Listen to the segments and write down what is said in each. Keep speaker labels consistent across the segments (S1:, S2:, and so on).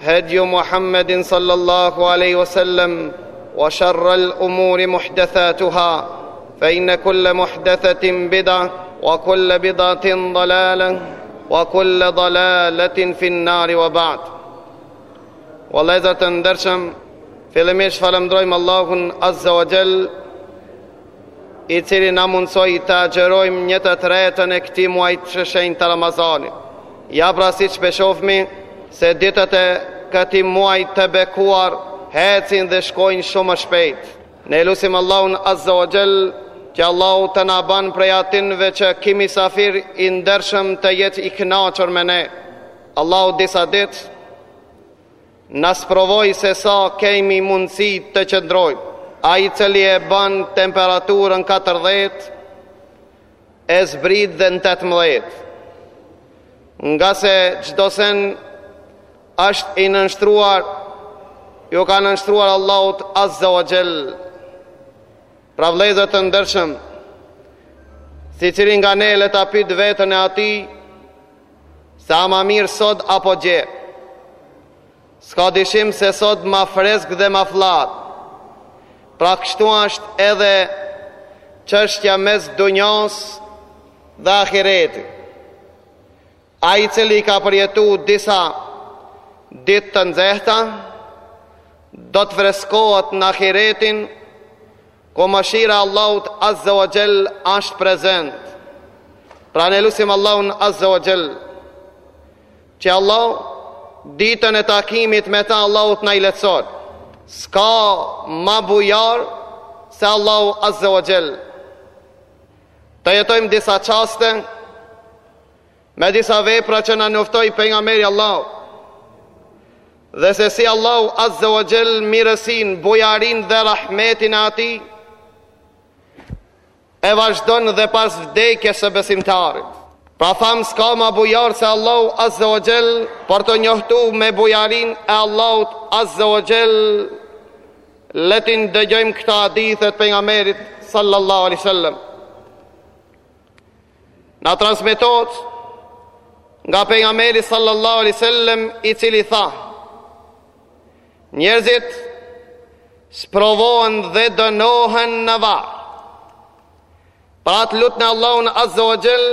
S1: هدي محمد صلى الله عليه وسلم وشر الامور محدثاتها فان كل محدثه بدعه وكل بدعه ضلاله وكل ضلاله في النار وبعد والله اذا تندرشم في فلميش فلمدرويم الله عز وجل i cili na mundësoi të agjërojmë një të tretën e këtij muajit të shenjtë të Ramazanit. Ja pra siç pe shohmi se ditët e këtij muajit të bekuar ecin dhe shkojnë shumë shpejt. Ne lusim Allahun Azza wa Jall që Allahu të na ban prej atyneve që ky mysafir i ndershëm të jetë i kënaqur me ne. Allahu disa ditë Na sprovoi se sa kemi mundësi të qëndrojmë. Ai i cili e ban temperaturën katërdhjetë e zbrit dhe në tetëmbëdhjetë. Ngase çdo sen asht i nënshtruar, iu ka nënshtruar Allahut Azza wa Jall. Pra vëllezër të ndershëm, secili nga ne le ta pyt veten e atij Sa ma mirë sot apo gje S'ka dyshim se sot ma fresk dhe ma fllad Pra kështu është edhe çështja mes dunjas dhe ahiretit ai i cili ka përjetu disa ditë të nxehta Do të freskohet në ahiretin Ku mëshira e Allahut Azze wa Xhell asht prezent. Pra ne lusim Allahun Azze wa Xhell që Allahu ditën e takimit me ta Allahu t'na i lehtësoj. S'ka ma bujar se Allahu Azze wa Xhell. Të jetojmë disa çaste Me disa vepra që na njoftoi pejgamberi i Allahut dhe se si Allahu azza wa jall mirësinë, bujarinë dhe rahmetin e atij e vazhdon dhe pas vdekjes së besimtarit. Pra thamë s'ka ma bujar se Allahu azza wa jall Për t'u njohtu me bujarinë e Allahut azza wa jall le t'i dëgjojmë këto hadithe t'pejgamberit Sallallahu Aleyhi wa Sallam Na transmetohet nga pejgamberi sallallahu alaihi wasallam i cili tha: Njerëzit sprovohen dhe dënohen në varr. Pra lutne Allahun Azza wa Jell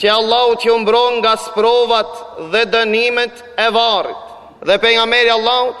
S1: që Allahu t'ju mbron nga sprovat dhe dënimet e varrit. Dhe pejgamberi i Allahut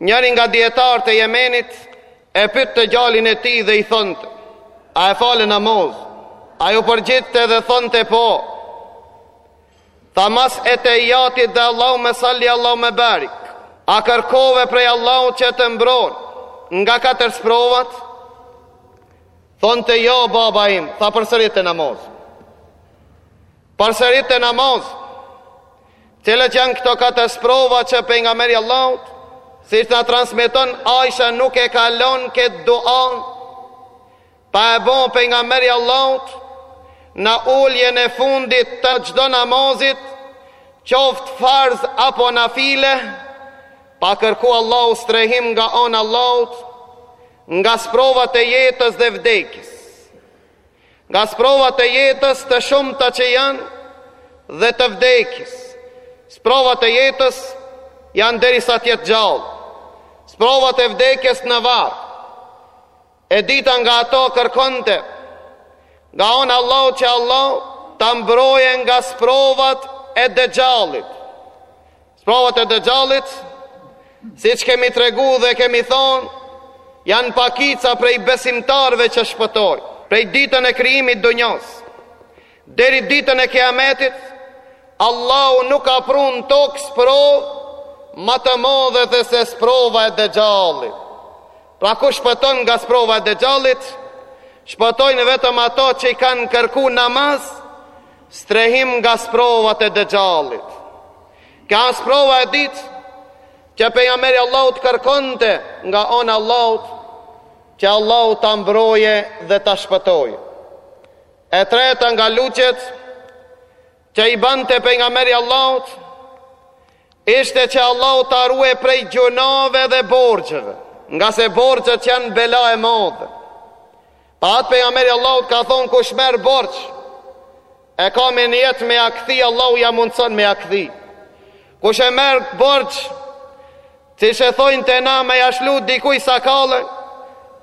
S1: Njëri nga dijetarët e Jemenit e pytte djalin e tij dhe i thonte: A e fale namaz? Ai u përgjigjte dhe thonte po. Tha mas ettehijatit dhe Allahumme salli Allahumme barik. A kërkove prej Allahut që të mbron nga katër sprovat? Thonte jo baba im, tha përsërite namaz. Përsëritte namaz. Cilat janë këto katër sprova që pejgamberi Allahut, siç na transmeton Aisha nuk e ka lon këtë dua pa e bo pejgamberi Allahut në uljen e fundit të çdo namazit, qoftë farz apo nafile, pa kërku Allahu strehim nga ana Allahut, nga sprovat e jetës dhe vdekjes. Nga sprovat e jetës të shumta që janë dhe të vdekjes. Sprovat e jetës janë derisa të jetë gjallë. Sprovat e vdekjes në varr. E dita nga ato kërkonte nga ana Allahu që Allahu ta mbroje nga sprovat e Dexhallit. Sprovat e Dexhallit, siç kemi tregu dhe kemi thonë, janë pakica prej besimtarëve që shpëtojnë, prej ditën e krijimit dunjos deri ditën e Kiametit, Allahu nuk ka prun tokë sprovë ma të madhe se sprova e Dexhallit. Pra kush shpëton nga sprova e Dexhallit? Shpëtojnë vetëm ato që i kanë kërku namaz Strehim nga sprovat e Dexhallit. Kjo sprova e ditë që pejgamberi Allahut kërkonte nga ana e Allahut që Allahu ta mbroje dhe ta shpëtojë. E treta nga lutjet që i bante pejgamberi Allahut ishte që Allahu ta ruaj prej gjunahve dhe borxheve, ngase borxhet janë bela e madhe. Për atë pejgamberi i Allahut ka thonë kush merr borxh e ka me nijet me ja kthi Allahu ja mundson me ja kthi. Kush e merr borxh siç e thojnë te na me ja shlu dikuj sakallën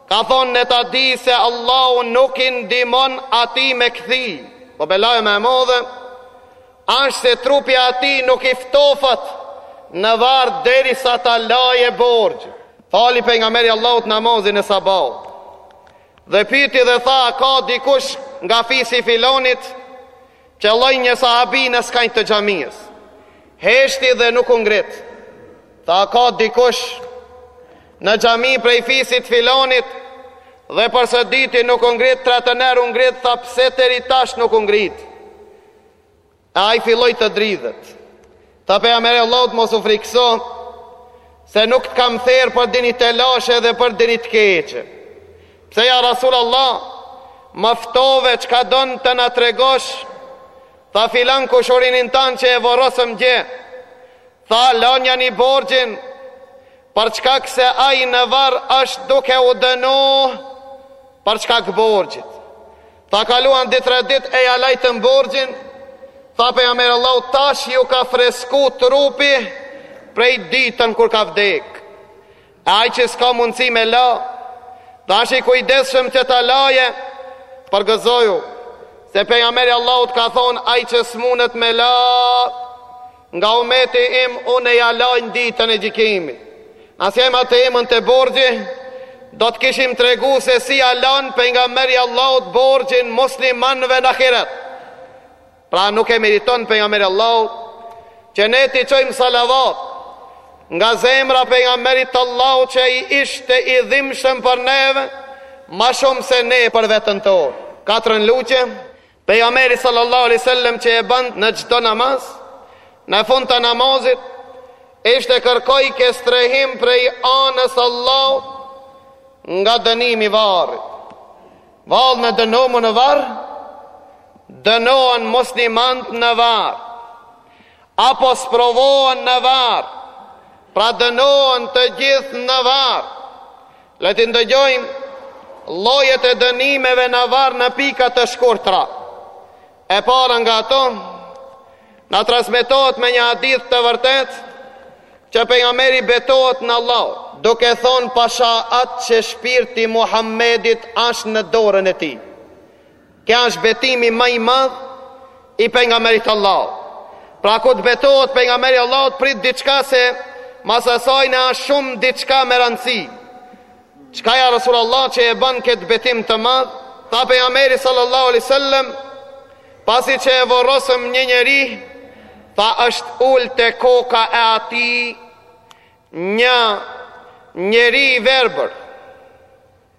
S1: ka thonë ne ta di se Allahu nuk i ndihmon atij me kthi. Po belaja më e madhe ashtë se trupi atij nuk i ftofat në varr derisa ta laje borxhë. Fali pejgamberi i Allahut namazin e sabahut. Dhe pyeti dhe tha, a ka dikush nga fisi i filonit? Qëlloi një sahabi në skajt të xhamisë? Heshti dhe nuk u ngrit. Tha, a ka dikush në xhami prej fisit filonit? Dhe për së dyti nuk u ngrit, tretën herë u ngrit, tha pse deri tash nuk u ngrit? E ai filloi të dridhet. Tha pejgamberi Allahut mos u frikëso se nuk të kam therrë për dini telashe dhe për dini të keqe. Pse ja Rasul Allah, më ftove çka don të na tregosh, tha filan kushurinin tanë që e vorrosëm dje, tha lanjani borxhin, për shkak se ai në varr është duke u dënu, për shkak borxhit. Tha kaluan dy tre dit e ja lajtën borxhin Tha pejgamberi Allahut tash ju ka fresku trupi Prej ditën kur ka vdek E aj që s'ka mundësi me la Tash i kujdesshëm që ta laje Përgëzoju Se pejgamberi Allahut ka thonë Aj që s'munet me la Nga ummeti im unë ia laj në ditën e gjykimit. As jam atë temën te borxhi, do të kishim tregu se si ia lan pejgamberi Allahut borxhin muslimanëve në ahiret. Pra nuk e meriton pejgamberi Allahut që ne t'i çojmë salavat nga zemra pejgamberit Allahut që i ishte i dhimbshëm për neve, ma shumë se ne për veten tonë. Katrën lutje Pejgamberi sallallahu alaihi wasallam që e bën në çdo namaz, në fund të namazit ishte kërkojke strehim prej anës Allahu nga dënimi i varrit. Vallë me dënim në varr, dënohen muslimant në varr. apo sprovohen në varr, pra dënohen të gjithë në varr. Le t'i ndëgjojmë llojet e dënimeve në varr në pika të shkurtra. E para nga to, na transmetohet me një hadith të vërtetë, që pejgamberi betohet në Allah, duke thonë pasha atë që shpirti i Muhammedit ashtë në dorën e tij. Ky ashtë betimi ma i madh i pejgamberit të Allahut. Pra kur të betohet pejgamberi i Allahut prit diçka se mas asajna ashtë shumë diçka me rëndësi. Çka ja Resulullah që e ban këtë betim të madh? Tha pejgamberi sallallahu alaihi wasallam, pasi që e vorrosëm një njeri, tha është ul te koka e atij një njeri i verbër.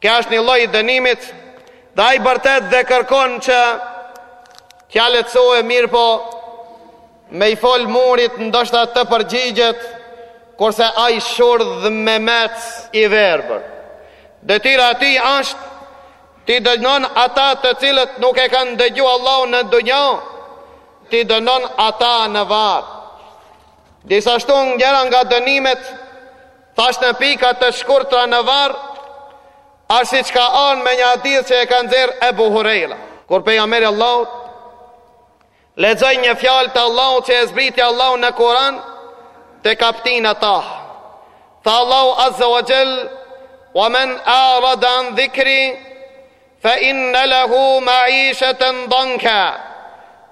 S1: Ky ashtë një lloj i dënimit dhe ai bërtet dhe kërkon që t'ia lehtësojë mirëpo me i fol murit ndoshta të përgjigjet kurse ai shurdh memec i verbër. Detyra e tij është t'i dënon ata të cilët nuk e kanë dëgju Allahun në dunja, t'i dënon ata në varr. Gjithashtu njëra nga dënimet Thashë në pika të shkurtra në varr, ashtë siç ka ardhë me një hadith që e ka nxjerrë Ebu Hurejra. Kur pejgamberi Allahut, lexoi një fjalë të Allahut që e zbriti Allahut në Kuran te kaptina Taha. Tha Allahu azze ue xhel, wa men a'rada an dhikri, Fa inna lahu ma'ishatan danka.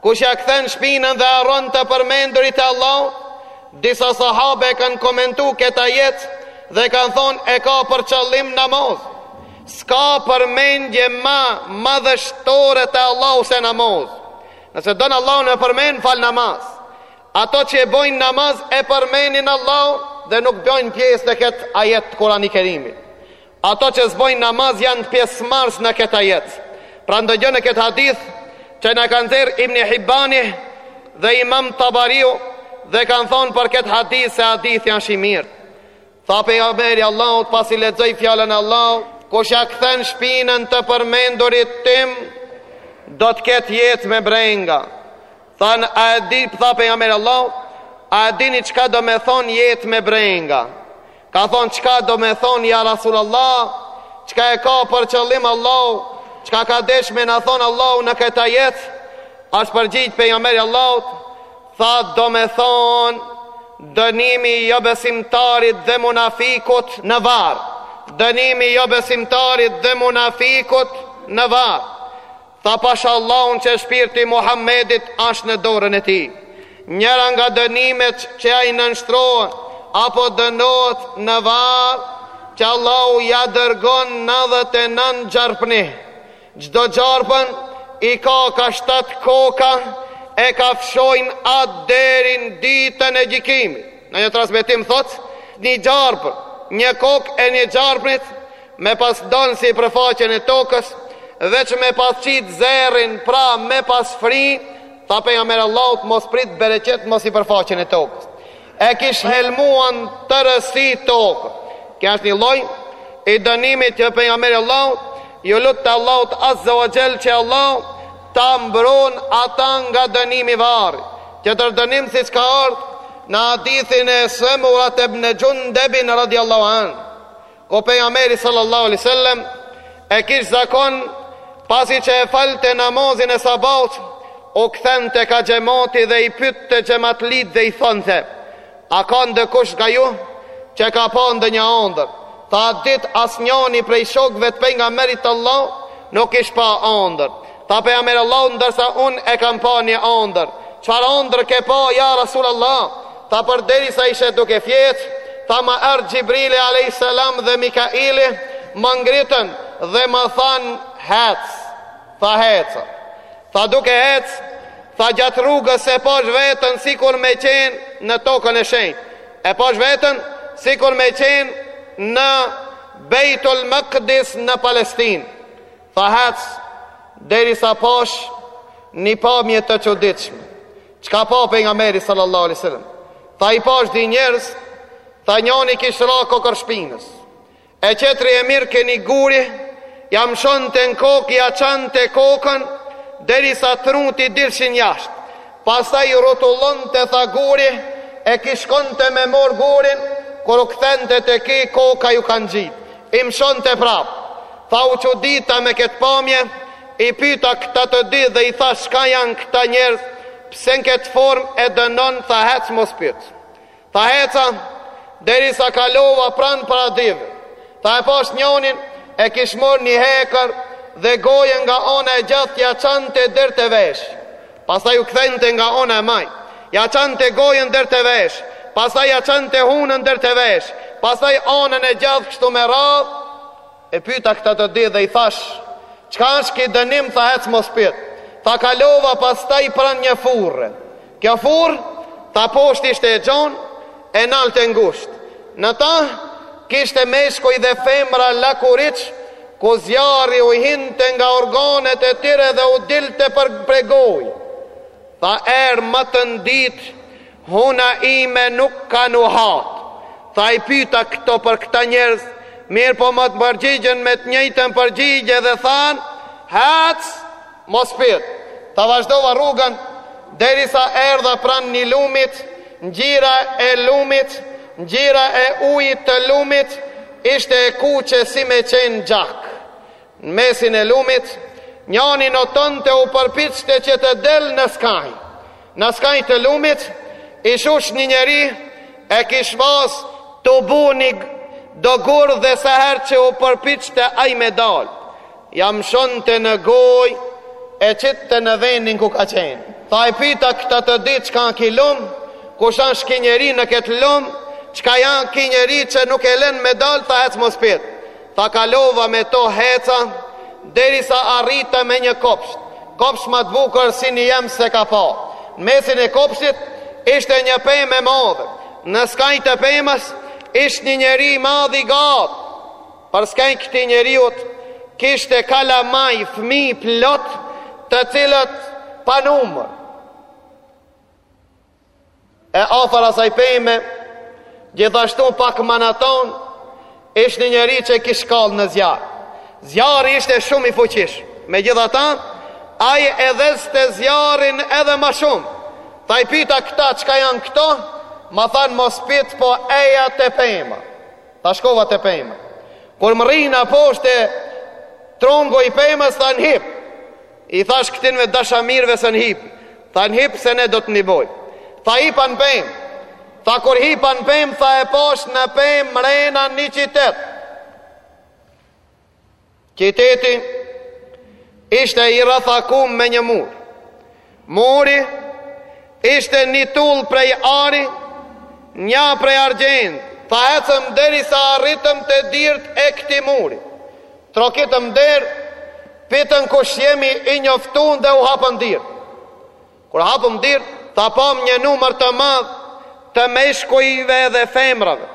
S1: Kush ja kthen shpinën dhe harron të përmendurit e Allahut, disa sahabe e kanë komentu këtë ajet dhe kanë thanë e ka për qëllim namaz. S'ka përmendje ma madhështore të Allahut se namaz. Nëse don Allahun ta përmend, fal namaz. Ato që e bojnë namaz e përmenin Allahun dhe nuk bëjnë pjesë të këtë ajet të Kurani Kerimit. Ato që s'bojnë namaz janë pjesëmarrës te këtij ajeti. Pra ndëgjone këtë hadith që na ka nxjerr Ibni Hibani dhe Imam Tabariu dhe kanë thonë për këtë hadith se hadith asht i mirë. Tha pejgamberi i Allahut pasi lexoi fjalën e Allahut, kush ja kthen shpinën të përmendurit tim, do të ketë jetë me brenga. Tha a e di, tha pejgamberi i Allahut, a e dini çka do me thonë jetë me brenga? Kanë thonë çka do me thonë ja Rasulullah, çka e ka për qëllim Allahu, çka ka desh me na thonë Allahu në këtë ajet, asht përgjigj pejgamberi i Allahut, tha do me thonë, dënimi i jobesimtarit dhe munafikut në varr, dënimi i jobesimtarit dhe munafikut në varr, Tha pasha Allahun që shpirti i Muhammedit asht në dorën e tij. Njëra nga dënimet që ai i nënshtrohet apo dënohet në varr që Allahu ja dërgon 99 gjarpni. Çdo gjarpën i ka ka shtatë koka e kafshojnë atë deri n'ditën e gjykimit. Në një transmetim thotë, një gjarpën, një kokë e një gjarpnit, Me pas dhon sipërfaqen e tokës, veç me pas qit zehrin, pra me pas fri, tha pejgamberi i Allahut, mos prit bereqet mo sipërfaqen e tokës. E kish helmu në tërësi tokën. Kjo është një lloj i dënimit që pejgamberi i Allahut ju lutte Allahut azza wa jall që Allahu ta mbron ata nga dënimi i varrit. Tjetër dënim siç ka ardhë në hadithin e Semura ibn Xhundebin radiallahu anhu Ku Pejgamberi sallallahu alaihi wasallam e kish zakon pasi që e falte namazin e sabahut u kthente ka xhamati dhe i pytte xhamatlit dhe i thonte a ka ndëkush nga ju që ka pa ndonjë ëndër tha atë ditë asnjoni prej shokëve të pejgamberit t'Allahut nuk kish pa andërr Tha pejgamberi i Allahut ndërsa unë e kam pa një andërr, çfarë andërr ke pa ja Rasulullah? Tha përderisa isha duke fjet, tha ma erdh Xhibrili alayhis salam dhe Mikaili, ma ngritën dhe ma thanë hec. Tha hec. Tha duke hec, tha gjatë rrugës e pashë veten sikur me qen në tokën e shenjtë. E pashë veten sikur me qen në Beitul Maqdis në Palestinë. Tha hec, derisa pash një pamje të çuditshme. Çka pa pejgamberi sallallahu alejhi ue selem? Tha i pash di njerëz, tha njani kish ra kokërr shpinës. E qetri e mirrke një guri, ja mshonte në kokë, ja çante kokën, derisa trutë i dilshin jashtë. Pastaj i rrotullonte tha guri, e ki shkonte me mor gurin, kur u kthente te ki koka ju ka ngjitë. I mshonte prapë. Tha u çudita me këtë pamje, i pyeta këta të dy dhe i tha çka janë këta njerëz, pse në këtë formë e dënon, tha hec mos pyet. Tha heca, derisa kalova pranë para dive. Tha e pash njonin, e kish marrë një hekër dhe gojën nga ana e gjathtë ia çante deri te veshi. Pastaj u kthente nga ana e majtë. Ja çante gojën der te vesh. Pastaj ja çante hunën der te vesh. Pastaj anën e gjath kështu me radhë. E pyta këta të dy dhe i thash, çka është ky dënim tha hec mos pyet. Tha kalova pastaj pranë një furre. Kjo furrë tha poshtë ishte e gjon, E naltë e ngushtë. Në ta, kishte meshkuj dhe femra lakuriq, ku zjarri u hinte nga organet e tyre dhe u dilte për prej gojë. Tha erë më të nditë, Huna ime nuk ka nuhatë. Tha i pyta këto për këta njerëz, mirëpo më të përgjigjën me të njëjtën përgjigje dhe thanë, Hec! Mos pyt, tha vazhdova rrugën derisa erdha pranë një lumit, ngjira e lumit, ngjira e ujit të lumit ishte e kuqe si me qenë gjak. Në mesin e lumit, njani notonte u përpiqte që të del në skaj. Në skaj të lumit, ish ish një njeri e kish pas tubu një do gurë dhe sa herë që u përpiqte ai me dal. Ja mshonte në gojë e qitte në vendin ku ka qenë. Tha i pyta këta të dy çka ki lum, kush është ki njeri në ketë lum, çka janë ki njeri që nuk e len me dalë tha hec mos pit. Tha kalova me to heca derisa arrita me një kopsht. Kopsht ma të bukur sini jem s'e ka pa. Në mesin e kopshtit ishte një pemë e madhe. Në skaj të pemës ishte një njeri madh i gatë. Përskej këtij njeriut kishte kalamaj fëmijë plot të cilët pa numër. E afër asaj peme, gjithashtu pak ma n'at on, ishte një njeri që kish kall një zjarr. Zjarri ishte shumë i fuqish. Megjithatë, ai e dhezte zjarrin edhe ma shumë. Tha i pita këta çka janë këto, ma thanë mos pit po eja te pema. Tha shkova te pema. Kur mrrina poshtë te trungu i pemës thanë hip. I thash këtynve dashamirëve s'un hip. Thanë hip se ne do të ndihmojm. Tha hipa në pemë. Tha kur hipa në pemë, tha e pashë në pemë mrena një qitet. Qiteti ishte i rrethakum me një mur. Muri ishte një tull prej ari, nja prej argjend. Tha ecëm deri sa arritëm te dirt e këti muri. Trokitëm në derë, pitën kush jemi i njoftum dhe u hapën dirt. Kur hapëm dirt, tha pamë një numër të madh të meshkujve dhe femrave,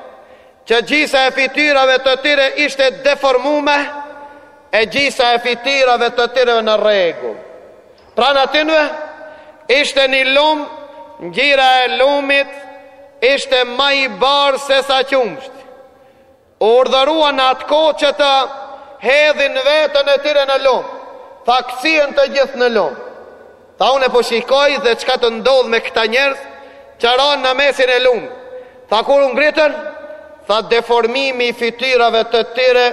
S1: që gjisa e fytyrave të tyre ishte deformume, e gjisa e fytyrave të tyre në rregull. Pranë atynve ishte një lum, ngjira e lumit ishte ma i bardhë se sa qumshti. U urdhëruan atë kohë që të hedhin veten e tyre në lum. Tha këcyen të gjithë në lum. Tha unë po shikoj dhe çka të ndodh me këta njerëz që ranë në mesin e lumit. Tha kur u ngritën, tha deformimi i fytyrave të tyre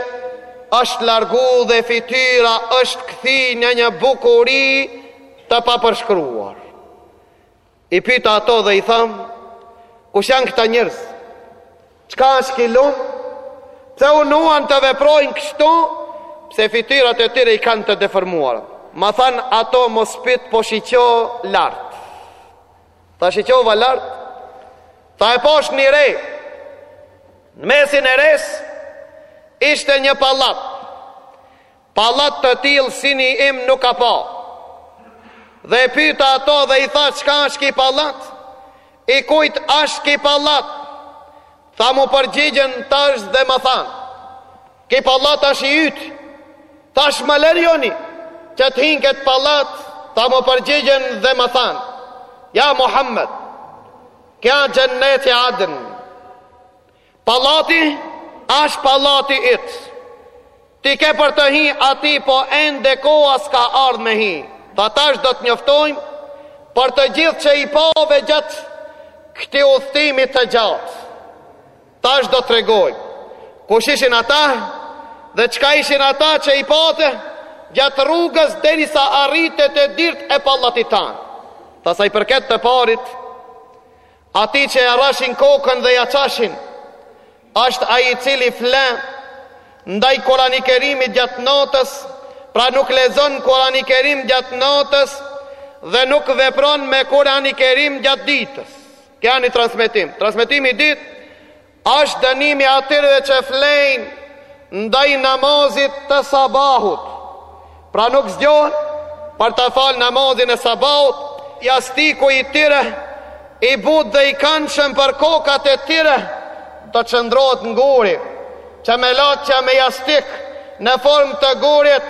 S1: është largu dhe fytyra është kthi në një bukuri të papërshkruar. I pyta ato dhe i thash, kush janë këta njerëz? Çka është ki lum? Pse u nuan të veprojnë kështu? Pse fityrat e tyre i kanë të deformuara? Ma thanë ato mos pyt po shiqo lart. Tha shiqova lart. Tha e pashë një re. Në mesin e resë ishte një pallat. Pallat të tillë sini im nuk ka pa. Dhe e pyta ato dhe i thash çka asht ki pallat? I kujt asht ki pallat? Tha m'u përgjigjën tash dhe më than. Ki pallat asht i yti. Thash më lejoni që të hi në këtë pallat, tha m'u përgjigjën dhe më than. Ja Muhammed, kja xhenneti Adën, Pallati asht pallati yt. Ti ke për të hi ati po ende koha s'ka ardh me hi. Tha tash do të njoftojm për të gjithë që i pave gjatë këti udhëtimi të gjatë. Tash do të tregojm kush ishin ata dhe çka ishin ata që i pate gjatë rrugës deri sa arrite te dirt e pallatit tan. Tha sa i përket të parit, Atij që ja rrashin kokën dhe ja çashin, është ai i cili fle ndaj Kur'an-i Kerimit gjatë natës, pra nuk lexon Kur'an-i Kerim gjatë natës dhe nuk vepron me Kur'an-i Kerim gjatë ditës. Kja një transmetim. Transmetimi i dytë A është dënimi i atyre që flejnë ndaj namazit të sabahut? Pra nuk zgjohen për të falë namazin e sabahut, jastiku i tyre i butë dhe i kënshëm për kokat e tyre, do të shndërrohet në guri, që me ia ça me jastik në formë të gurit,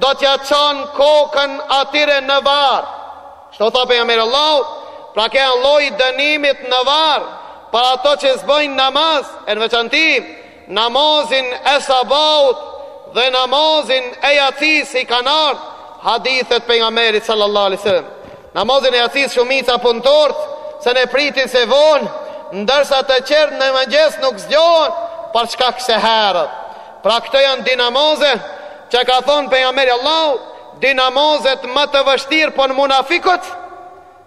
S1: do t'ia çajnë kokën atyre në varr. Kështu tha pejgamberi i Allahut, pra ky lloj dënimit në varr, Për ato që s'bëjnë namaz, e në veçanti, namazin e sabahut dhe namazin e jacisë i kanë ardhë, hadithet e pejgamberit sallallahu alejhi ve sel-lem. Namazin e jacisë shumica punëtorët, se s'e pritin se vonë, ndërsa të tjerët në mëngjes nuk zgjohen, për çka se herët. Pra këto janë dy namaze, që ka thonë pejgamberi i Allahut, dy namazet më të vështira për munafikët,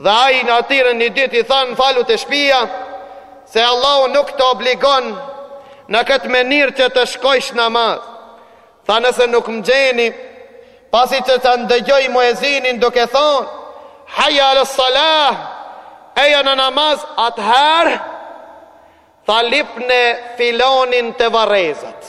S1: Dhe ai atëherë një ditë i thanë falu te shpia, se Allahu nuk të obligon në këtë mënyrë që të shkojsh namaz. Tha nëse nuk më gjeni, pasi që ta ndëgjoj muezinin duke thonë, hajja ala salah, eja në namaz atëherë, tha lypne filanin te varrezat.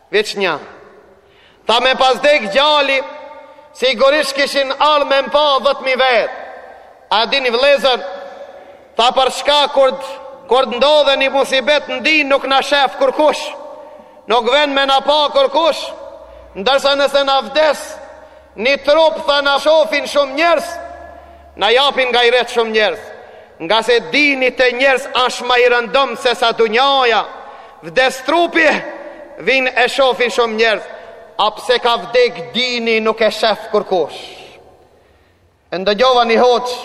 S1: Veç një. Tha me pas dek djali, sigurisht kishin ardh me m'pa dhetë mijë vetë. A dini vllezër, tha për çka kur, kur të ndodhë një musibet në din nuk na shef kurkush, nuk vjen me na pa kurkush, ndërsa nëse na vdes një trup tha na shofin shumë njerëz, Na japin gajret shumë njerëz, ngase dini te njerëzit asht ma i rëndom se sa dunjaja, vdes trupi, vijnë e shofin shumë njerëz, a pse ka vdek dini nuk e shef kurkush. E ndëgjova një hoxhë,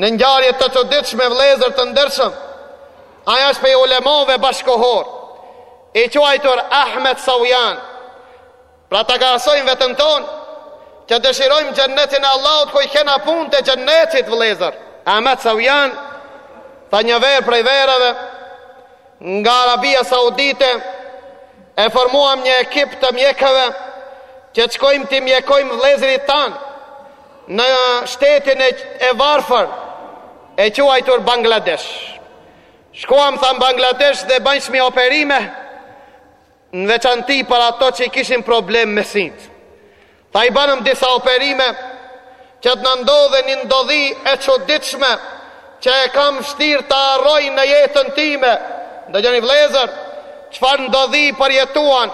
S1: një ngjarje të çuditshme vllezër të ndershëm, ai është prej ulemave bashkëkohorë, i quajtur Ahmet Saujan, Pra ta krahasojmë veten tonë, që dëshirojmë xhennetin e Allahut, ku i kena punët e xhennetit, vëllezër. Ahmet Saujan, tha një verë prej verave, nga Arabia Saudite, e formuam një ekip të mjekëve, që të shkojmë t'i mjekojmë vëllezërit tanë, në shtetin e, e varfër, e quajtur Bangladesh. Shkuam, tha në Bangladesh, dhe bëjshmi operime, në veçanti për ato që i kishin problem me sytë. Tha i banëm disa operime që të na ndodhë një ndodhi e çuditshme që e kam shtirë ta harroj në jetën time. Ndëgjoni vllezër, çfarë ndodhie përjetuan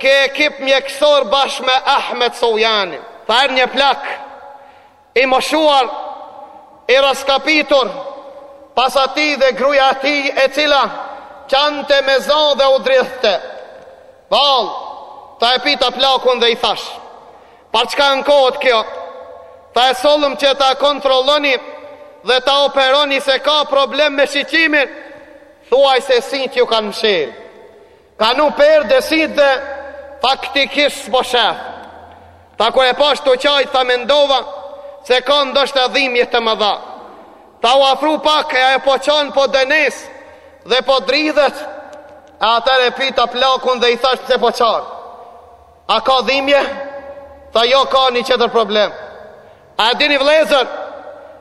S1: ky ekip mjekësor bashkë me Ahmet Saujanin. Tha erdh një plak, I moshuar, i rraskapitur, pas atij dhe gruja e tij, e cila qante me za dhe u dridhte. Vall, tha e pyta plakun dhe i thash, për çka ankohet kjo? Tha e sollëm që ta kontrolloni dhe ta operoni se ka problem me shikimin, thuaj se sytë ju kanë mshilë. Ka një perde syt dhe faktikisht s'po shef. Tha kur e pash tu qajt, tha mendova se ka ndoshta dhimje të mëdha. Tha u afru pak e e po qan po dënes dhe po dridhet, e atëherë e pyta plakun dhe i thash pse po qan. A ka dhimje? Tha jo ka një tjetër problem. A e dini vllezër,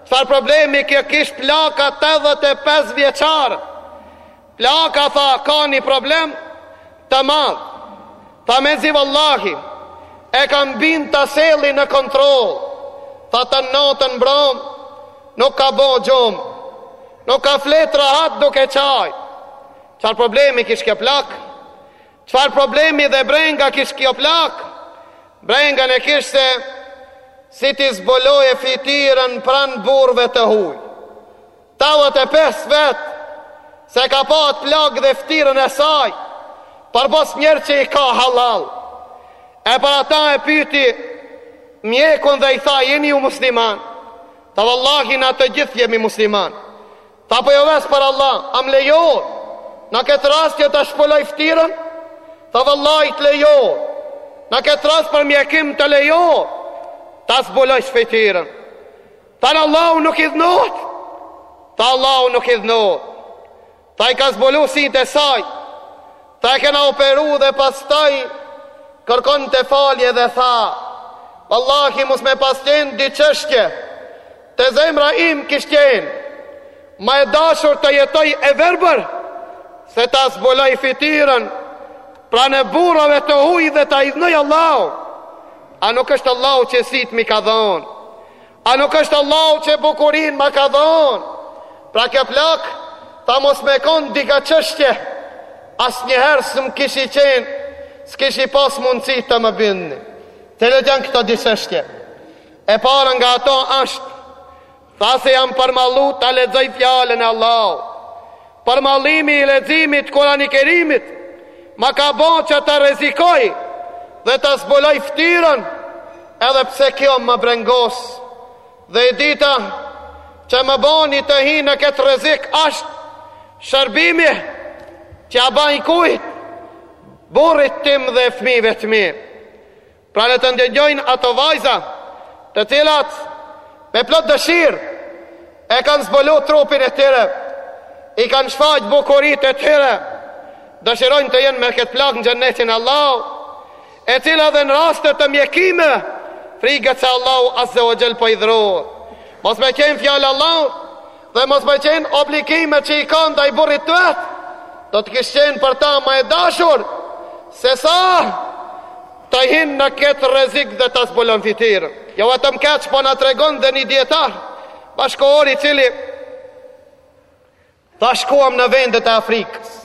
S1: çfarë problemi kjo kish plaka 85 vjeçare, Plaku tha ka një problem të madh tha mezi vallahi e kam bin ta sjelli në kontroll tha tën natën mbrom nuk ka bo gjum nuk ka flet rahat duke qaj çfar problemi kish kjo plak çfar problemi dhe brenga kish kjo plak brengën e kish se si ta zbuloj fytyrën pran burrave të huj Tetëdhjetë e pesë vet se ka pa atë plagë dhe ftirën e saj, përpos njerz që i ka hallall. E për ata e pyti mjekun dhe i tha jeni ju musliman, tha vallahi na të gjithë jemi musliman. Tha po ju ves për Allah, a m'lejon në këtë rast që ta shpuloj ftirën, tha vallahi të lejon në këtë rast për mjekim të lejon ta zbulojsh fytyrën. Tha Allahu nuk idhnohet? Tha Allahu nuk idhnohet. Tha i ka zbulu sytë e saj. Tha e kena operu dhe pastaj kërkonte falje dhe tha vallahi mos me pas qenë dy çështje. Te zemra im kish qenë ma e dashur të jetoj e verbër se ta zbuloj fytyrën pranë burrave të huaj dhe ta idhnoj Allahun. A nuk është Allahu që sytë m'i ka dhon? A nuk është Allahu që bukurin ma ka dhon Pra kjo plak Tha mos me kon dy çështje asnjëherë s'më kishi qen S'kishi pas mundësi të më bindni Cilat janë këto dy çështje E para nga ato është Tha se jam përmallu ta lexoj fjalën e Allahut Përmallimi i leximit t'Kur'an-i-Kerimit ma ka bo që ta rrezikoj dhe ta zbuloj ftyrën edhe pse kjo më brengos. Dhe e dyta që më boni të hy në këtë rrezik ashtë shërbimi që ja baj kujt burrit tim dhe fmijëve të mi. Pra le të ndëgjojnë ato vajza të cilat me plot dëshirë e kanë zbulu trupin e tyre, i kanë shfaqë bukuritë e tyre, dëshirojnë të jenë me këtë plakë në xhennetin e Allahut, e cila dhe në raste të mjekime, frigët se Allahu azze ue xhel po i dhru. Mos me qenë fjala e Allahut, Dhe mos me qenë obligimet që i ka ndaj burrit të vet, do të kishte qenë për ta më e dashur sesa të hin në këtë rrezik dhe ta zbulon fytyrën. Jo vetëm kaq po na tregon dhe një dijetar bashkëkohor i cili tha shkuam në vendet e Afrikës.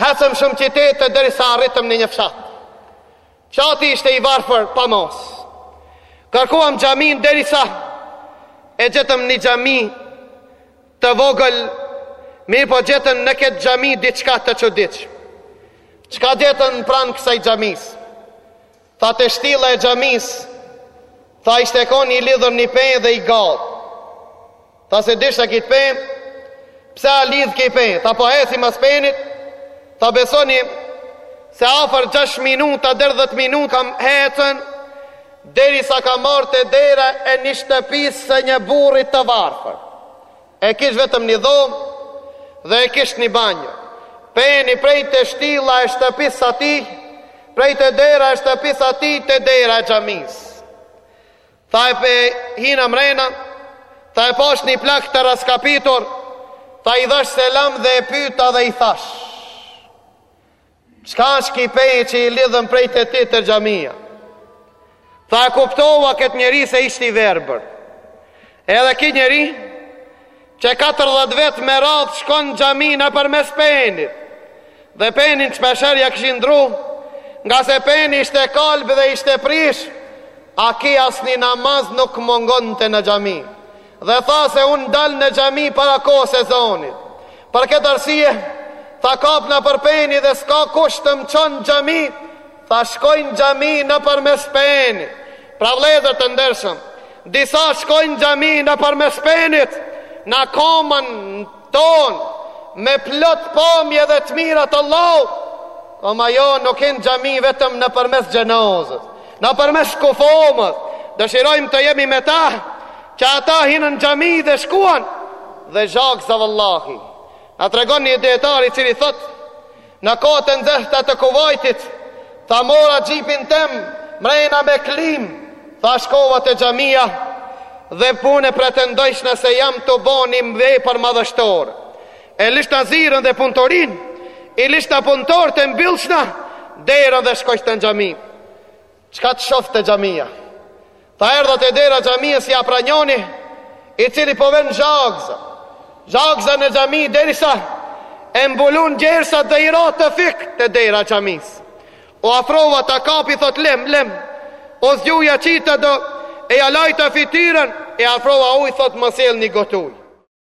S1: Hecëm shumë qytete derisa arritëm në një fshat. Fshati ishte i varfër pa masë. Kërkuam xhaminë derisa e gjetëm një xhami të vogël, mirëpo gjetëm në këtë xhami diçka të çuditshme. Çka gjetën pranë kësaj xhamisë? Tha te shtylla e xhamisë, tha ishte kon i lidhur një penj dhe i gjatë. Tha s'e disha ky pen, pse a lidh ky pen, tha po eci mas penit, tha besoni se afër 6 minuta der 10 minuta kam ecën, derisa kam mrri te dera e një shtëpisë së një burrit të varfër. E kish vetëm një dhomë dhe e kish një banjë. Peni prej te shtylla e shtëpisë atij, prej te dera e shtëpisë atij te dera e xhamisë. Tha e pe hina mrena, tha e pash një plak të rraskapitur, tha i dhash selam dhe e pyta dhe i thash. Çka është ky pe që i lidhën prej te ti te xhamia? Tha e kuptova këtë njeri se ishte i verbër. Edhe ky njeri, Që katërdhjetë vjet me radhë shkon në xhami nëpërmes penit. Dhe penin shpeshherë ia kishin ndru, ngase peni ishte kalb dhe ishte prish, a ky asnjë namaz nuk mungonte në xhami. Dhe tha se unë dal në xhami para kohës ezanit. Për këtë arsye, tha kapna për peni dhe s'ka kush të më çon në xhami, Tha shkoj në xhami nëpërmes penit. Pra vëllezër të ndershëm, disa shkojnë në xhami nëpërmes penit, në komën tonë, me plot pamje dhe të mira të Allahut. Ama jo, nuk hyn në xhami vetëm nëpërmes xhenazës, nëpërmes kufomës. Dëshirojmë të jemi me ta, që ata hinë në xhami dhe shkuan dhe zhagas, vallahi. Na tregon një dijetar i cili thotë Në kohët e nxehta të Kuvajtit, tha mora xhipin tem mrena me klimë, tha shkova te xhamia dhe unë e pretendojshna se jam tu bo një vepër madhështore. E lishna zyrën dhe puntorinë, i lishna puntor të mbyllshna derën dhe shkojshta në xhami. Çka të shoh te xhamia? Tha erdha te dera xhamisë ja pra njoni, i cili po vjen zhagza. Zhagza në xhami derisa e mbulun djersa dhe i ra të fik te dera xhamisë. U afrova ta kapi thot lem lem. O zgjuja qita do ujë ja lajta fytyrën e afrova uj thot mos sjellni gotë ujë.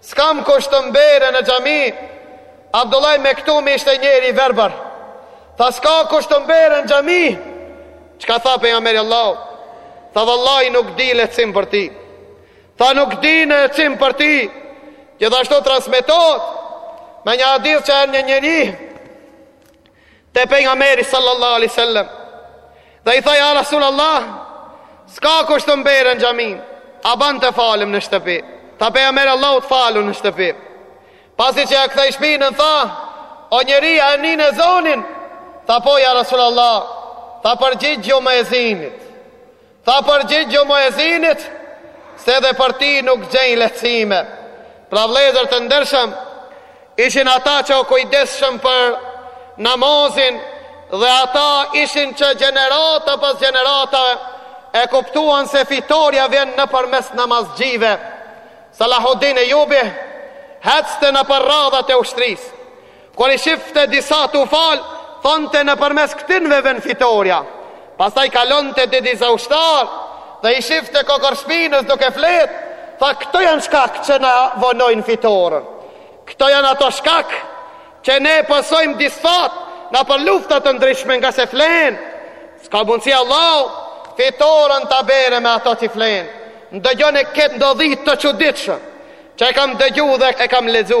S1: S'kam kush të mbere në xhami. Abdullah Mektumi ishte njeri i verbër. Tha s'ka kush të mbere në xhami. Çka tha pejgamberi i Allahut? Tha vallahi nuk di lehtësim për ti. Tha nuk di një lehtësim për ti. Gjithashtu transmetohet me një hadith që erdh një njeri Te pejgamberi sallallahu alaihi wasallam. Dhe i tha ja Rasul Allah, s'ka kush të mberë në xhami, a ban të falem në shtëpi. Tha pejgamberi i Allahut falu në shtëpi. Pasi që ia kthej shpinën tha, o njeri a e nin ezanin? Tha po ja Rasul Allah, tha përgjigjju muezinit. Tha përgjigjju muezinit se edhe për ti nuk gjej lehtësime. Pra vlezër të ndershëm ishin ata që u kujdesshin për namazin dhe ata ishin që gjenerata pas gjenerata e kuptuan se fitorja vjen nëpërmes namazxhive. Salahudin Ejubi, hecte nëpër radhët e ushtris. Kur i shifte disa tu u falë, thonte nëpërmes këtynve vjen fitorja. Pastaj kalonte te disa ushtarë dhe i shifte kokrrës shpinës duke fletë, tha këto janë shkak që na vonojnë fitoren. Këto janë ato shkak që ne pësojmë disfat nëpër lufta të ndryshme ngase flenë. S'ka mundësi Allahu fitoren ta bjerë me ato që flenë. Ndëgjone këtë ndodhi të çuditshme, që e kam dëgju dhe e kam lexu.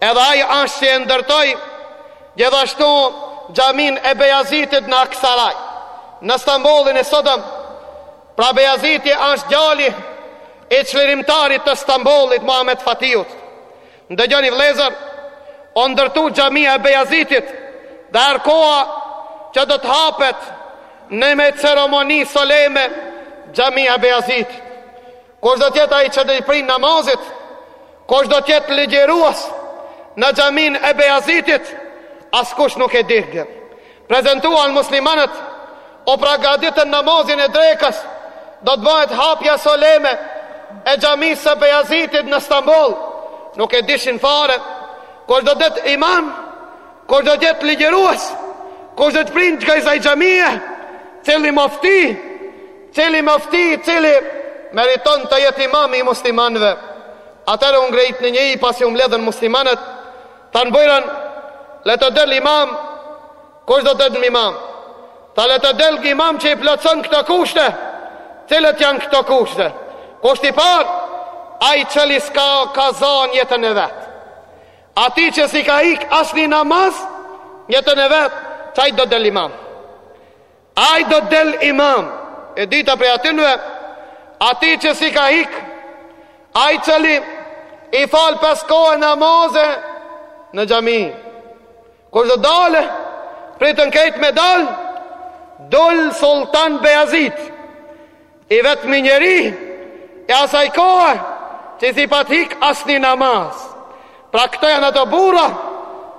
S1: Edhe ai është që e ndërtoi gjithashtu xhaminë e Bejazitit në Aksaraj, në Stambollin e sotëm. Pra Bejaziti është djali i çlirimtarit të Stambollit Muhamet Fatiut. Ndëgjoni vëllezër, u ndërtu xhamia e Bejazitit dhe erdh koha që do të hapet në një ceremoni solemne xhamia e Bejazitit. Kush do të jetë ai që do i prinë namazit? Kush do të jetë ligjërues në xhamin e Bejazitit? Askush nuk e di. Prezantuan muslimanët u përgatitën namazin e drekës do të bëhet hapja solemne e xhamisë së Bejazitit në Stamboll. Nuk e dishin fare kush do të jetë imam, kush do të jetë ligjërues, kush do të prinë kësaj xhamie, cili myfti, Cili myfti, cili meriton të jetë imami i muslimanëve? Atëherë u ngrejt njëni pasi u mbledhën muslimanët, thanë bujrum, le të del imam, kush do del imam? Tha le të del imam që i plotëson këto kushte, cilat janë këto kushte? Kushti i parë, ai cili s'ka kaza n'jetën e vet. Ati që s'i ka ik asnjë namaz n'jetën e vet, qaj do del imam. Ai do del imam e dita prej atynve, ati që s'i ka hik, ai cili i fal pesë kohë namaze në xhami. Kur do dalë, pritën krejt me dal, dol Sultan Bejazit. I vetmi njeri e asaj kohe që s'i pat hik asnjë namaz. Pra këto janë ato burra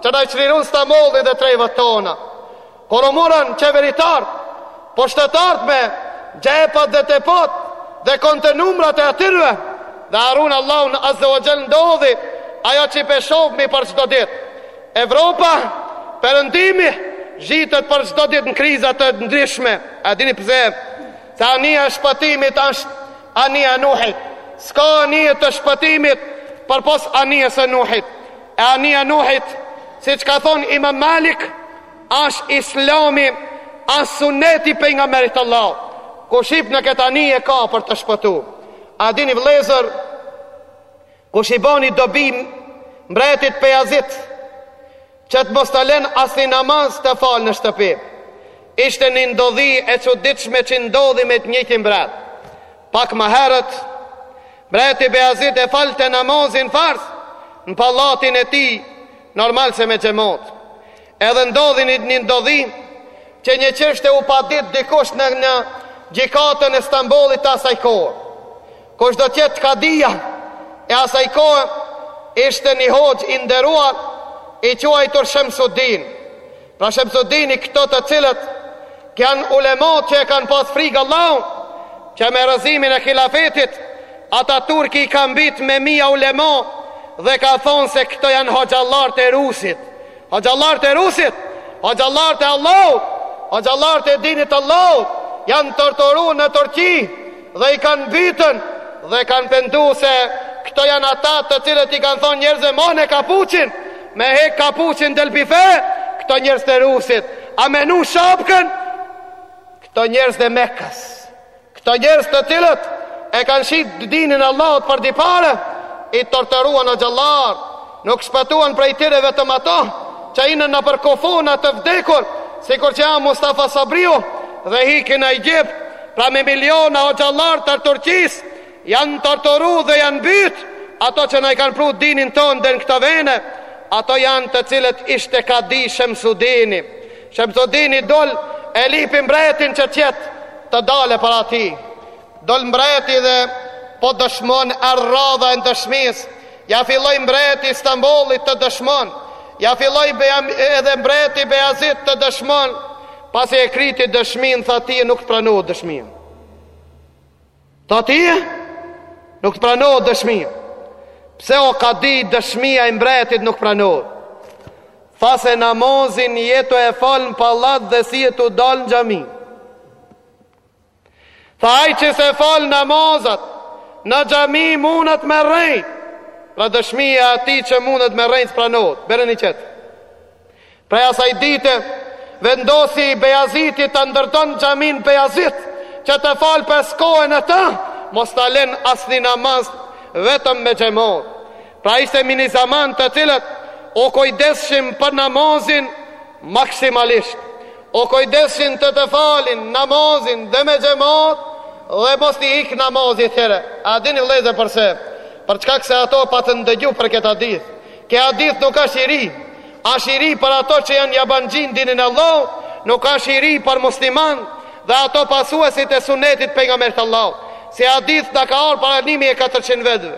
S1: që na i çlirun Stambollin dhe trevët tona. Kur u morën qeveritarët, pushtetarët me xhepat dhe tepat dhe kontonumrat e atyrve dhe harrun Allahun azze ue xhel ndodhi ajo që pe shohmi për çdo ditë. Evropa, përëndimi, zhytet për çdo ditë në kriza të ndryshme. A dini pse? Se anija e shpëtimit asht anija e Nuhit. S'ka anije të shpëtimit përpos anijës e Nuhit. E anija e Nuhit, siç ka thonë imam Malik, asht islami, asht suneti i Pejgamberit t'Allahut. Kush hip në këtë anije ka për të shpëtu. A dini vllezër, kush i boni dobi mbretit Bejazit, Që të mos ta lenë asnjë namaz të falë në shtëpi. Ishte një ndodhi e çuditshme që ndodhi me të njëjtin mbret. Pak më herët, mbreti Bejazit e falte namazin farz në pallatin e tij, normal se me xhemat. Edhe ndodhi një, një ndodhi që një çështje u padit dikush në, në gjykatën e Stambollit të asaj kohe. Kush do të jetë kadia e asaj kohe ishte një hoxhë i nderuar i quajtur Shemsuddin. Pra Shemsuddini këto të cilët janë ulemat që e kanë pas frikë Allahut, që me rrëzimin e hilafetit Ataturki i ka mbyt me mija ulema dhe ka thonë se këto janë hoxhallart e rusit. Hoxhallart e rusit, hoxhallart e Allahut, hoxhallart e dinit të Allahut janë torturu në Turqi Dhe i kanë mbyt edhe kanë mendu se këto janë ata të cilët i kanë thonë njerëzve mone kapuçin, me hek kapuçin del pi fe, këto njerëz të rusit, a me vnu shapkën, këto njerëz të Mekës, këto njerëz të cilët e kanë shit dinin e Allahut për dy pare, i torturuan hoxhallarë, Nuk shpëtuan prej tyre vetëm ato që ishin nëpër kufoma të vdekur, sikur që janë Mustafa Sabriu dhe hiki në Egjipt, pra me miliona hoxhallarë të Turqisë, janë torturu dhe janë byt, ato që na i kanë pru dinin tonë dhe në këto vene, ato janë të cilët ishte kadi Shemsudini. Shemsudini dol e lipin mbretin që tjetë të dale para tij. Dol mbreti dhe po dëshmon ardh radha e dëshmisë. Ja filloi mbreti i Stambollit të dëshmon. Ja filloi edhe mbreti Bejazit të dëshmon. Pasi e kriti dëshminë, tha ty nuk të pranohet dëshmia. Tha ty nuk të pranohet dëshmia. Pse o kadi dëshmia e mbretit nuk pranohet. Tha se namazin je tu e falë në pallat dhe s'je tu dalë në xhami. Tha ai që s'i falë namazat në xhami mundet me rrejt, pra dëshmia e atij që mundet me rrejt s'pranohet, bere një qëtë. Prej asaj dite, vendosi Bejaziti ta ndërton xhaminë Bejazit, që t'i falë pesë kohët e ta, mos ta len asni namaz vetëm me xhemat. Pra ishte me ni zaman të cilët u kujdesshim për namazin maksimalisht. U kujdesshin të ta falin namazin dhe me xhemat dhe mos t'i ik namazi tyre. A dini vëllezër përse? Për çka se ato patën ndëgju për këtë hadith. Ky hadith nuk është i ri. Është i ri për ato që janë jabanxhi n'dinin e Allahut, nuk është i ri për musliman dhe ato pasuesit e sunetit pejgamberit Allahut. Se hadithi na ka ardhur para 1400 vjetëve.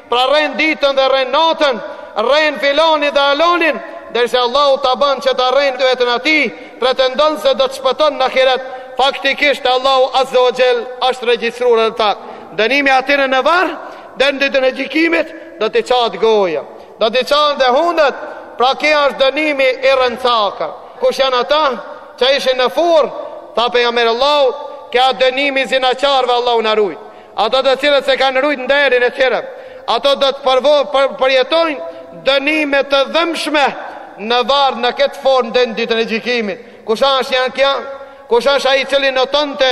S1: Pra rrenë ditën dhe rrenë natën, rrenë filanin dhe alanin, ndërse Allahu ta bën që ta rrenë veten e tij, pretendon se do të shpëton në ahiret. Faktikisht Allahu Azze ue Xhel është regjistru ren'cak. Dënimi atyre në varr, deri në ditën e gjykimit, do t'i çahet goja, do t'i çahet dhe hundët, pra ky është dënimi i rrencakve. Kush janë ata që ishin në furrë, tha pejgamberi Allahut, ky a dënimi zinaqarve Allahu na rujtë. Ato të cilët s'e kanë rujt nderin e tyre, ato do të përvo, për, përjetojnë dënime të dhëmshme në varr në këtë formë deri në ditën e gjykimit. Kush është janë kja? Kush është ai i cili notonte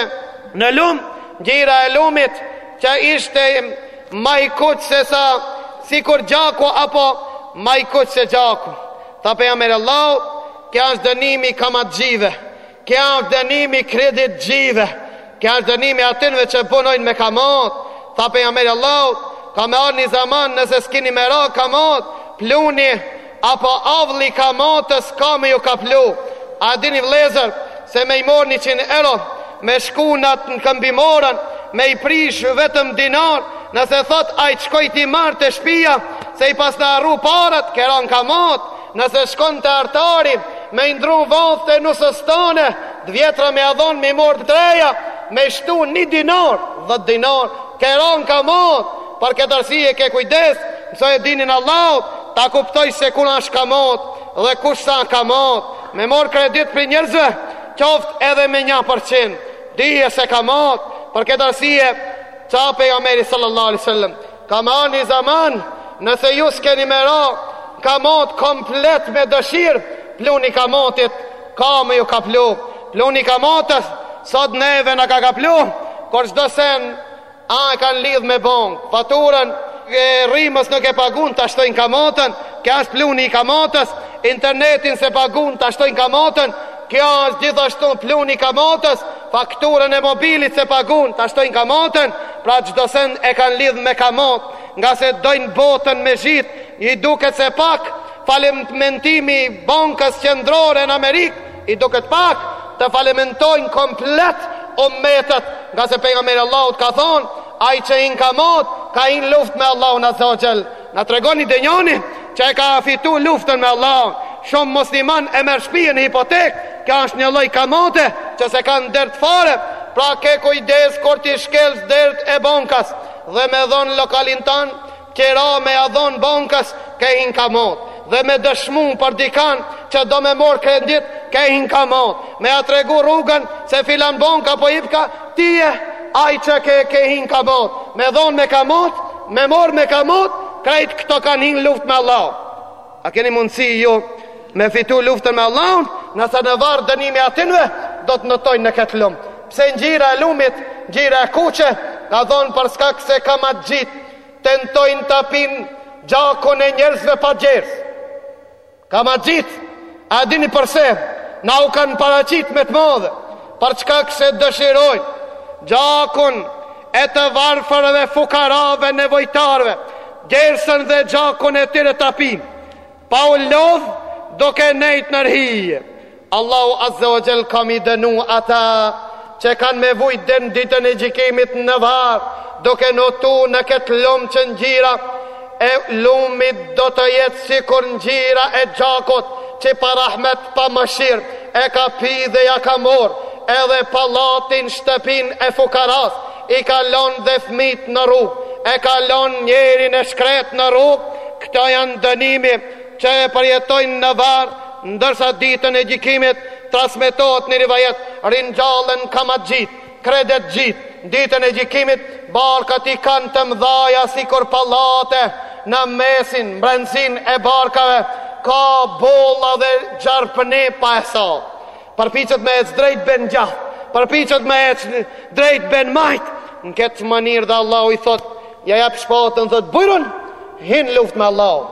S1: në lumë, ngjyra e lumit, që ishte ma i kuqë sesa sikur gjaku apo ma i kuqë se gjaku. Tha pejgamberi Allahut, ky është dënimi kamatxhive, Kja është dënimi kreditxhive, kja është dënimi atynve që punojnë me kamat, tha Pejgameri Allahut, ka me ardh një zaman nëse s'kini me ra kamat, pluni, apo avulli kamatës ka me ju kaplu. A dini vllezër, se me i morr njëqin ero, me shku në atë këmbimoren, me i prish vetëm dinar, nëse thot ai shkoj t'i marr te shpia, se i pasna harru paret, ke ra n'kamat, Nëse shkon te artari, me i ndru vathët e nusës tane, t'vjetrat me ja dhon me i morr të reja, me i shtu një dinar, dhet dinar, ke ra n'kamat, për këtë arsye ke kujdes, mësoje dinin e Allahut, ta kuptoj se kur ashtë kamat, dhe kur s'a kamat, me morr kredit prej njerëzve, qoft edhe me një përqin, dije se kamat, për këtë arsye, tha Pejgameri sallallahu alejhi sallam, Ka me ardh ni zaman, nëse ju s'keni me ra kamat komplet me dëshirë, pluni kamatit, ka me ju kaplu, pluni kamatës, sot neve na ka kaplu, kur çdo sen e kanë lidh me bankë, faturën e rrymës nuk e pagun ta shtojnë kamatën, kja është pluni i kamatës, internetin s'e pagun ta shtojnë kamatën, Kja është gjithashtu pluni i kamatës, fakturën e mobilit s'e pagun, ta shtojnë kamatën, pra çdo send e kanë lidh me kamatë, ngase dojnë botën me zhyt, i duket se pak, falimentimi i bankës qendrore në Amerikë, i duket pak, të falimentojnë komplet ummetet, ngase pejgamberi i Allahut ka thonë, ai që hin n'kamatë, ka hin n'luftë me Allahun azze ve xhel. Na tregoni ndonjoni që e ka fitu luftën me Allah Shumë musliman e merr shpijen hipotekë Kja është një lloj kamate që s'e kanë dert fare Pra ke kujdes kur ti shkel dyert e bankës Dhe me dhonë lokalin tan qera me ja dhonë bankës Ke hi n'kamat Dhe me dëshmu për dikan Që do me morr kredit Ke hi n'kamat Me ja tregu rrugën Se filan banka po ipka Ti je ai që ke ke hi n'kamat, me dhon me kamat, me morr me kamat, krejt këto kanë hi n'luftë me Allahun. A keni mundësi ju me fitu luftën me Allahun, ndërsa në varr dënimi atynve, do të notojnë në këtë lumë. Pse ngjyra e lumit, ngjyra e kuqe, ka dhonë për shkak se kamatxhitë, tentojnë ta pinë gjakun e njerëzve pa djersë. Kamatxhit, a dini përse na u kanë paraqit me të madhe? Për shkak se dëshirojnë gjakun e të varfërve, fukarave, nevojtarëve, djersën dhe gjakun e tyre ta pinë, pa u lodhë duke nejtë nër hije. Allahu Azze ue Xhel ka me i dënu ata që kanë me vujt dhe në ditën e gjikimit në varr, duke notu në këtë lumë që ngjyra e lumit do të jetë sikur ngjyra e gjakut, që pa rahmet pa mëshirë, e ka pi dhe ia ka morr, edhe pallatin shtëpinë e fukaras, i ka lonë dhe fmijtë në rrugë, e ka lonë njerinë e shkretë në rrugë, këto janë dënimi që e përjetojnë në varr, Ndërsa ditën e gjykimit transmetohet një rivajet, ringjallen kamaxhitë, kredexhitë, ditën e gjykimit barkat i kanë të mëdhaja sikur pallate, në mesin, mbrendësinë, e barkave ka bolla dhe gjarpni pa hesab. Përpiqet me ecë drejt bjen djatht, përpiqet me ecë drejt bjen majt, në këtë mënyrë dhe Allahu i thotë, ia jap shpatën, thotë bujrun, hin n'luftë me Allahun.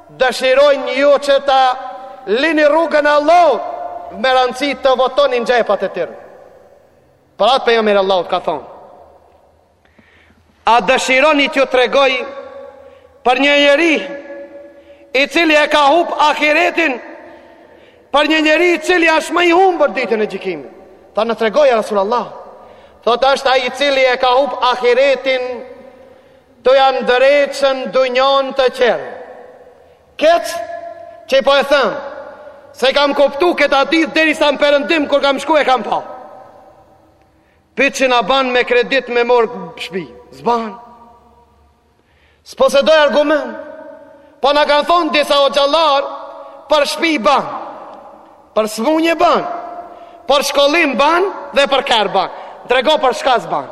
S1: Dëshirojnë ju që ta lini rrugën e Allahut me rëndësi të votoni në xhepat e tyre. Pra atë pejgamberi i Allahut ka thonë: A dëshironi t'ju tregoj për një njeri i cili e ka hup ahiretin për një njeri i cili është ma i humbur ditën e gjykimit? Thanë na trego ja Rasulullah. Thotë është ai i cili e ka humb ahiretin T'ia ndreqën dunjon të tjerë. Keq që po e thëm, s'e kam kuptu këta ditë derisa në perëndim kur kam shku e kam pa. Pytshin a ban me kredit me mor shpi, s'ban. S'posedoj argument, po na kanë thonë disa hoxhallarë për shpi ban, për smunje ban, për shkollim ban dhe për kerr ban. Trego për shka s'ban.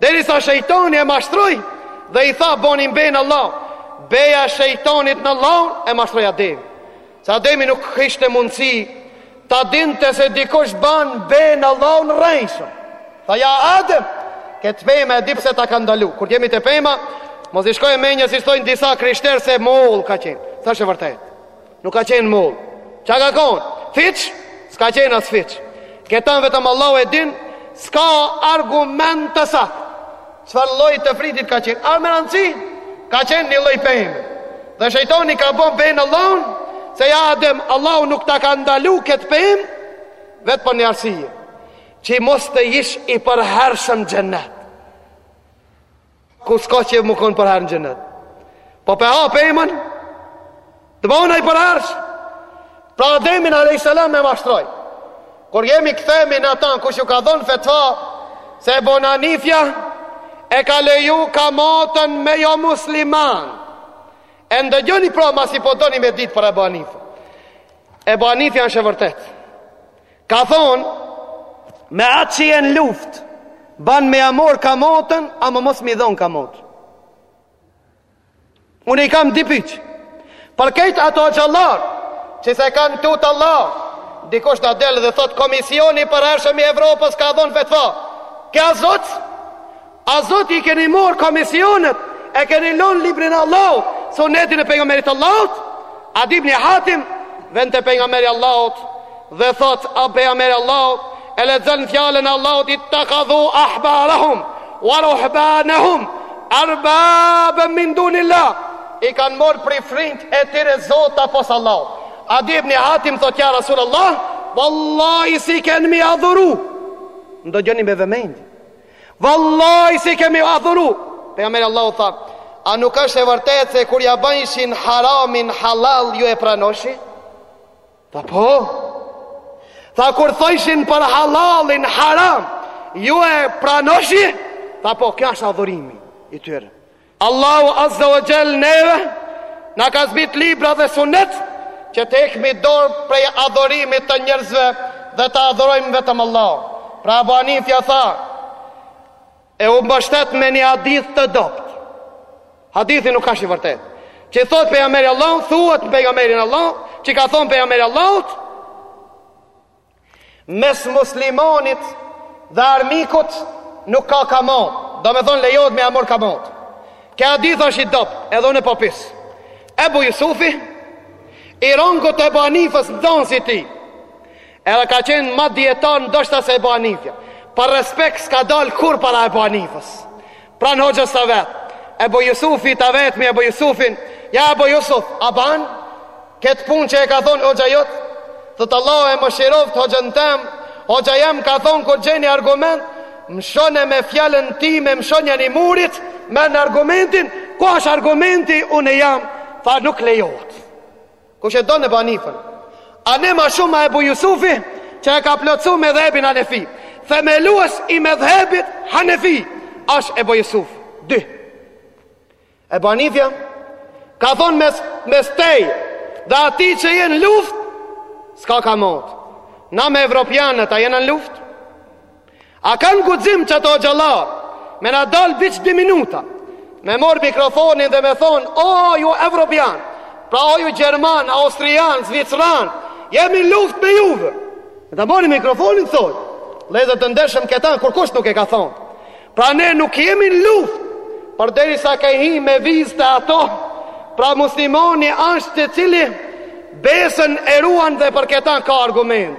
S1: Derisa shejtoni e mashtroi dhe i tha boni be n'Allahun. Beja e shejtonit n'Allahun e mashtroi Ademin. Se Ademi nuk kishte mundësi ta dinte se dikush ban be n'Allahun rrejshëm. Tha ja Adem, këtë pema e di pse ta ka ndalu. Kur jemi te pema, mos ju shkojë menja siç thojnë disa krishterë se mollë ka qenë. S'ashtë e vërtetë. Nuk ka qenë mollë. Ça ka kon? Fiq? S'ka qenë as fiq. Këtë vetëm Allahu e din, s'ka argument të saktë. Çfarë lloj të frytit ka qenë? Ama me rëndësi ka qenë një lloj pemë. Dhe shejtani ka bon be n'Allahun, se ja Adem, Allahu nuk ta ka ndalu këtë pemë veç për një arsye. Që mos të jesh i përhershëm n'xhennet. Ku s'ke qef me kon përherë në xhennet Po e ha pemën bëhesh i përhershëm Pra Ademin a.s. e mashtroj Kur jemi këthemi n'ata Kush ju ka dhonë fetfa Se Ebu Hanifja E ka leju kamatën me jo musliman E ndëgjoni pra masi po doni me ditë për Ebu Hanifen Ebu Hanifja është e vërtet Ka thonë, me atë që je n'luftë, ban me ia marrë kamatën, ama mos me i dhonë kamatë. Unë i kam dy pytje, për krejt ata hoxhallarë, që s'e kanë tutë Allahun, dikush na del dhe thotë, Komisioni i përhershëm i Evropës ka dhonë fetfa, kja zotës, A zota i keni mor komisionet e keni lon librin e Allahut sunetin e pejgamberit të Allahut Adi ibni Hatim vjen te pejgamberi i Allahut dhe thot a pejgamberi i Allahut e lexon fjalën e Allahut ittakhadhu ahbarahum wa ruhbanahum arbaban min dunillah i kanë mor priftrinjt e tyre zota pos Allahut Adi ibni Hatim thot ja rasulullah wallahi s'i kemi adhuru ndëgjoni me vëmendje Vallahi s'i kemi adhuru. Pejgamberi i Allahut tha, a nuk është e vërtetë se kur ua bajshin haramin hallall ju e pranoshi? Tha po. Tha kur thojshin për hallallin haram, ju e pranoshi? Tha po, kjo është adhurimi i tyre. Allahu Azza wa Jall neve na ka zbrit libra dhe sunet që të hekmi dorë prej adhurimit të njerëzve dhe ta adhurojmë vetëm Allahun. Pra Abu Hanifja tha, e u mbështet në një hadith të dobët. Hadithi nuk asht i vërtetë. Që thot pejgamberi i Allahut, thuhet për pejgamberin e Allahut, që ka thonë pejgamberi i Allahut, Mes muslimanit dhe armikut nuk ka kamatë, domethonë lejohet me ia marrë kamatën. Ky hadith është i dobët, edhe unë po pys. Ebu Jusufi, i rangut të Ebu Hanifës nxënës i tij, edhe ka qenë ma dijetar ndoshta se Ebu Hanifja. Për respekt s'ka dalë kurrë para Ebu Hanifës. Pran hoxhës së vet. Ebu Jusufi ta vetmi Ebu Jusufin, ja Ebu Jusuf, a ban? Këtë pun që e ka thonë hoxha jot, thot Allah e mëshiroft hoxhën tem, hoxha jem ka thonë kur gjeni argument, mshoni me fjalën time mshonjani murit, merrni argumentin, ku është argumenti unë jam, tha nuk lejohet. Kush e don Ebu Hanifën. A ne ma shumë a Ebu Jusufi që e ka plotësu medhhebin Hanefi. Themelues i medhhebit Hanefi është Ebu Jusuf. Dy. Ebu Hanifja ka thonë mes, mes teje dhe atij që je n'luftë, s'ka kamatë. Na me evropianët a jena në luft? A kanë guxim ata xhahilat me na dalë veç dy minuta, me marrë mikrofonin dhe me thonë, o, oh, ju evropian, pra o, ju gjerman, austrian, zviceran, jemi n'luftë me juve. Me marrë mikrofonin, thoj, vllezër të ndershëm këta, kurkush nuk e ka thonë. Pra ne nuk jemi n'luftë, përderisa ka hi me vizë te ato, pra muslimani asht i cili besën e ruan dhe për këta ka argument.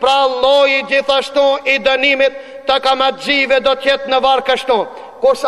S1: Pra lloji gjithashtu i dënimit të kamatxhive do të jetë në varr kështu, kush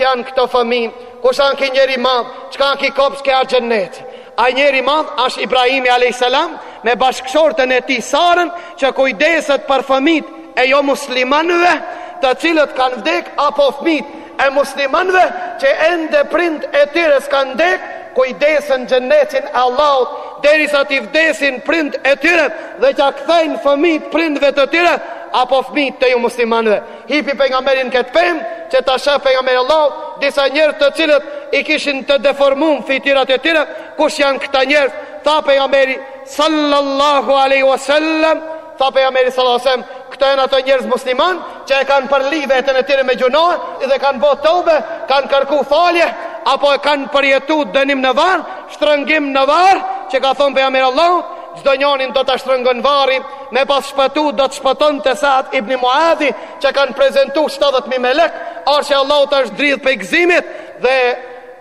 S1: janë këto fëmijë, kush është ky njeri i madh, çka është ky kopsht, ky a xhennet. Ai njeri i madh është Ibrahimi alayhis salam me bashkëshorten e tij Sarën që kujdeset për fëmijët e jo muslimanëve, të cilët kanë vdek apo fëmijët e muslimanëve që ende prindt e tyre s'kanë vdek, kujdeset n'xhennetin e Allahut, derisa t'i vdesin prindt e tyre dhe t'ia kthejnë fëmijët prindve të tyre, apo fëmijët e jo muslimanëve. Hipi pejgamberi n'këtë pemë, që ta shef pejgamberi i Allahut, disa njerëz të cilët i kishin të deformum fytyrat e tyre, kush janë këta njerëz, tha pejgamberi, sallallahu aleyhi wasallam, Tha pejgamberi sallallahu alajhi wasallam, këto janë ato njerëz musliman që e kanë përli veten e tyre me gjynahe dhe kanë bërë tobe, kanë kërku falje apo e kanë përjetu dënim në varr, shtrëngim në varr, që ka thënë pejgamberi i Allahut, çdo njonin do ta shtrëngon varri, me pas shpëtu do të shpëtonte Sa'd ibn Muadhi, që kanë prezentu 70000 melek, arshi i Allahut është dridh pej gëzimit dhe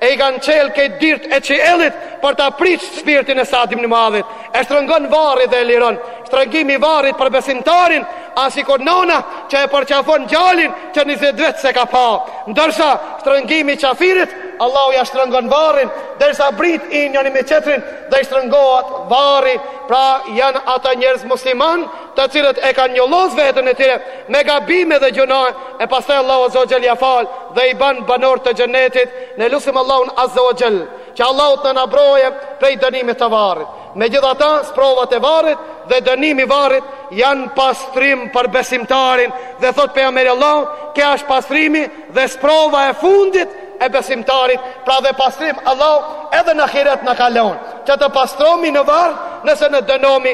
S1: E i kanë çel krejt dyrt e qiellit për ta prit shpirtin e Sad ibn Muadhit. E shtrëngon varri dhe e liron. Shtrëngimi i varrit për besimtarin, a sikur nana që e përqafon djalin që 20 vjet s'e ka pa. Ndërsa shtrëngimi i qafirit, Allahu ja shtrëngon varrin derisa brit i njëri me tjetrin dhe i shtrëngohet varri. Pra janë ata njerëz musliman të cilët e kanë njollos veten e tyre me gabime dhe gjynahe e pastaj Allahu azza wa jall ja fal dhe i bën banor të xhenetit ne lusim Allahun azza wa jall që Allahu të na mbroje prej dënimit të varrit megjithatë sprovat e varrit dhe dënimi i varrit janë pastrim për besimtarin dhe thot pejgamberi i Allahut ky asht pastrimi dhe sprova e fundit e besimtarit, pra edhe pastrim Allahu edhe në ahiret na ka lënë. Që të pastrohmi në varr, nëse ne dënohmi